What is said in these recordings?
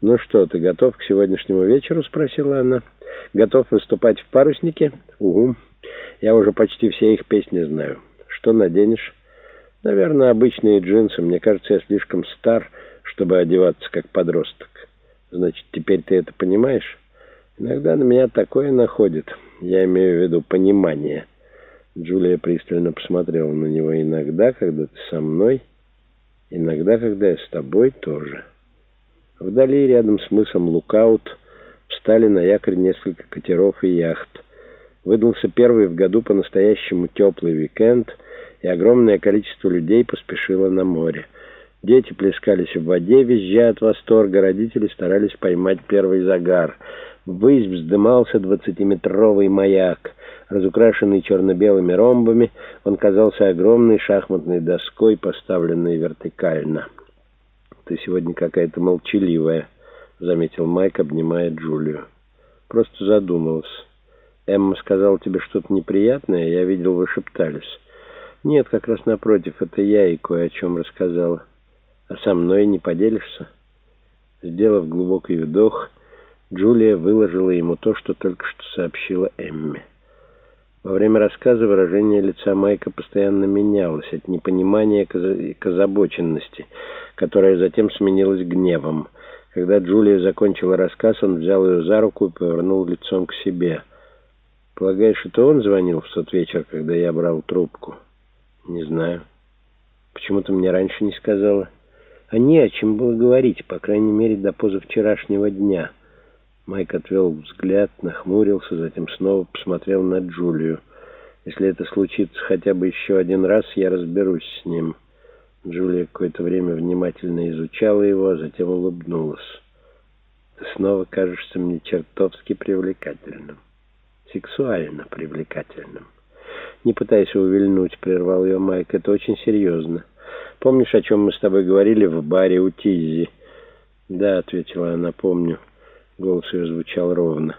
«Ну что, ты готов к сегодняшнему вечеру?» — спросила она. «Готов выступать в паруснике?» «Угу. Я уже почти все их песни знаю. Что наденешь?» «Наверное, обычные джинсы. Мне кажется, я слишком стар, чтобы одеваться как подросток». «Значит, теперь ты это понимаешь?» «Иногда на меня такое находит. Я имею в виду понимание». Джулия пристально посмотрела на него. «Иногда, когда ты со мной, иногда, когда я с тобой тоже». Вдали, рядом с мысом Лукаут, встали на якорь несколько катеров и яхт. Выдался первый в году по-настоящему теплый уикенд, и огромное количество людей поспешило на море. Дети плескались в воде, визжа от восторга, родители старались поймать первый загар. Ввысь вздымался двадцатиметровый маяк. Разукрашенный черно-белыми ромбами, он казался огромной шахматной доской, поставленной вертикально. «Ты сегодня какая-то молчаливая», — заметил Майк, обнимая Джулию. «Просто задумалась. Эмма сказала тебе что-то неприятное, я видел, вы шептались». «Нет, как раз напротив, это я и кое о чем рассказала. А со мной не поделишься?» Сделав глубокий вдох, Джулия выложила ему то, что только что сообщила Эмме. Во время рассказа выражение лица Майка постоянно менялось от непонимания к озабоченности, которая затем сменилась гневом. Когда Джулия закончила рассказ, он взял ее за руку и повернул лицом к себе. «Полагаешь, это он звонил в тот вечер, когда я брал трубку?» «Не знаю. Почему ты мне раньше не сказала?» «А не о чем было говорить, по крайней мере, до позавчерашнего дня». Майк отвел взгляд, нахмурился, затем снова посмотрел на Джулию. «Если это случится хотя бы еще один раз, я разберусь с ним». Джулия какое-то время внимательно изучала его, а затем улыбнулась. «Ты снова кажешься мне чертовски привлекательным. Сексуально привлекательным». «Не пытайся увильнуть», — прервал ее Майк. «Это очень серьезно. Помнишь, о чем мы с тобой говорили в баре у Тизи?» «Да», — ответила она, — «помню». Голос ее звучал ровно.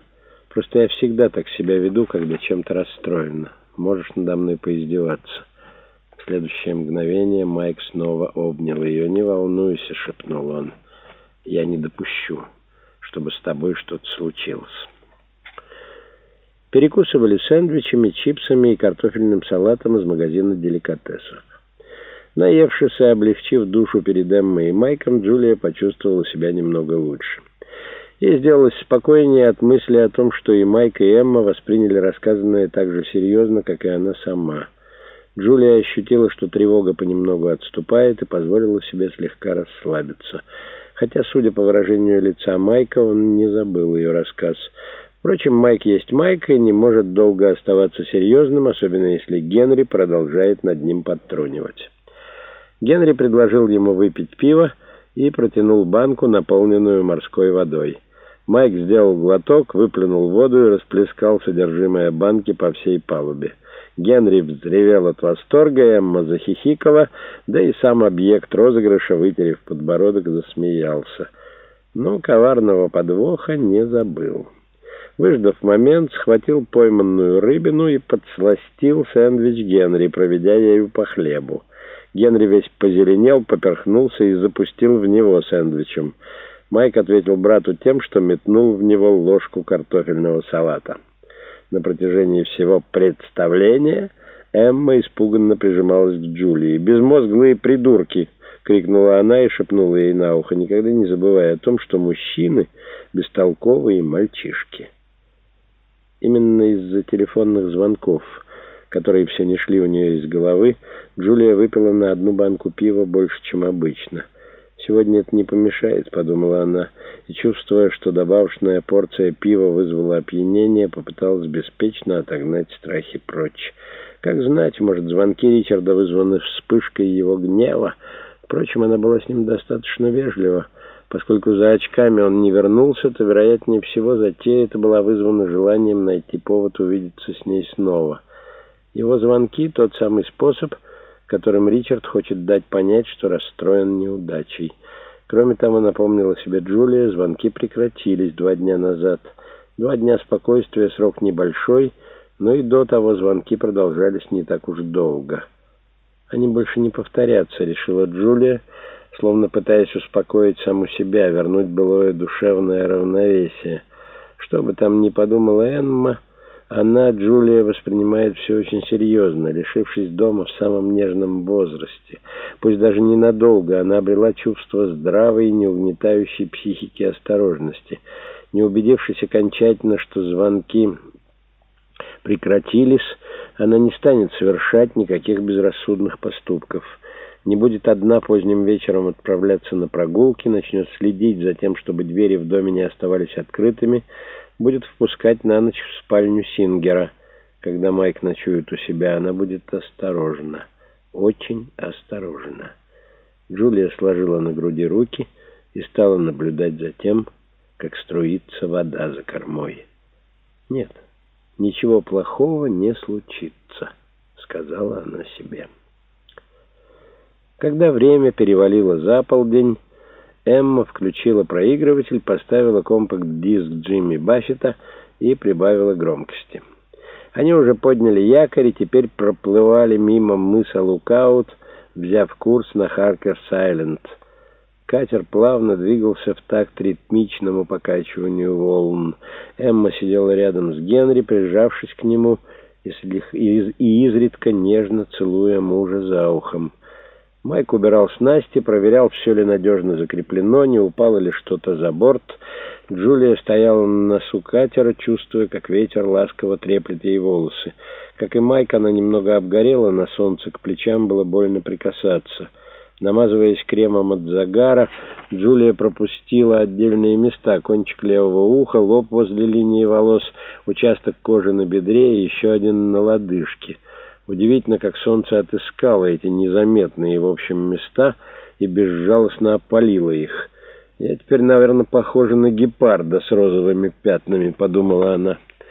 «Просто я всегда так себя веду, когда чем-то расстроена. Можешь надо мной поиздеваться». В следующее мгновение Майк снова обнял ее. «Не волнуйся», — шепнул он. «Я не допущу, чтобы с тобой что-то случилось». Перекусывали сэндвичами, чипсами и картофельным салатом из магазина деликатесов. Наевшись и облегчив душу перед Эммой и Майком, Джулия почувствовала себя немного лучше. Ей сделалось спокойнее от мысли о том, что и Майк, и Эмма восприняли рассказанное так же серьезно, как и она сама. Джулия ощутила, что тревога понемногу отступает, и позволила себе слегка расслабиться. Хотя, судя по выражению лица Майка, он не забыл ее рассказ. Впрочем, Майк есть Майк и не может долго оставаться серьезным, особенно если Генри продолжает над ним подтрунивать. Генри предложил ему выпить пиво и протянул банку, наполненную морской водой. Майк сделал глоток, выплюнул воду и расплескал содержимое банки по всей палубе. Генри взревел от восторга, Эмма захихикала, да и сам объект розыгрыша, вытерев подбородок, засмеялся. Но коварного подвоха не забыл. Выждав момент, схватил пойманную рыбину и подсластил сэндвич Генри, проведя ею по хлебу. Генри весь позеленел, поперхнулся и запустил в него сэндвичем. Майк ответил брату тем, что метнул в него ложку картофельного салата. На протяжении всего представления Эмма испуганно прижималась к Джулии. «Безмозглые придурки!» — крикнула она и шепнула ей на ухо, никогда не забывая о том, что мужчины — бестолковые мальчишки. Именно из-за телефонных звонков, которые все не шли у нее из головы, Джулия выпила на одну банку пива больше, чем обычно — «Сегодня это не помешает», — подумала она, и, чувствуя, что добавочная порция пива вызвала опьянение, попыталась беспечно отогнать страхи прочь. Как знать, может, звонки Ричарда вызваны вспышкой его гнева. Впрочем, она была с ним достаточно вежлива. Поскольку за очками он не вернулся, то, вероятнее всего, затея это была вызвана желанием найти повод увидеться с ней снова. Его звонки — тот самый способ — которым Ричард хочет дать понять, что расстроен неудачей. Кроме того, напомнила себе Джулия, звонки прекратились два дня назад. Два дня спокойствия, срок небольшой, но и до того звонки продолжались не так уж долго. «Они больше не повторятся», — решила Джулия, словно пытаясь успокоить саму себя, вернуть былое душевное равновесие. Что бы там ни подумала Эмма, она, Джулия, воспринимает все очень серьезно, лишившись дома в самом нежном возрасте. Пусть даже ненадолго, она обрела чувство здравой, не угнетающей психики осторожности. Не убедившись окончательно, что звонки прекратились, она не станет совершать никаких безрассудных поступков. Не будет одна поздним вечером отправляться на прогулки, начнет следить за тем, чтобы двери в доме не оставались открытыми, будет впускать на ночь в спальню Сингера. Когда Майк ночует у себя, она будет осторожна, очень осторожна. Джулия сложила на груди руки и стала наблюдать за тем, как струится вода за кормой. «Нет, ничего плохого не случится», — сказала она себе. Когда время перевалило за полдень, Эмма включила проигрыватель, поставила компакт-диск Джимми Баффета и прибавила громкости. Они уже подняли якорь и теперь проплывали мимо мыса Лукаут, взяв курс на Харкер-Сайленд. Катер плавно двигался в такт ритмичному покачиванию волн. Эмма сидела рядом с Генри, прижавшись к нему и изредка нежно целуя мужа за ухом. Майк убирал снасти, проверял, все ли надежно закреплено, не упало ли что-то за борт. Джулия стояла на носу катера, чувствуя, как ветер ласково треплет ей волосы. Как и Майк, она немного обгорела на солнце, к плечам было больно прикасаться. Намазываясь кремом от загара, Джулия пропустила отдельные места. Кончик левого уха, лоб возле линии волос, участок кожи на бедре и еще один на лодыжке. Удивительно, как солнце отыскало эти незаметные, в общем, места и безжалостно опалило их. «Я теперь, наверное, похожа на гепарда с розовыми пятнами», — подумала она.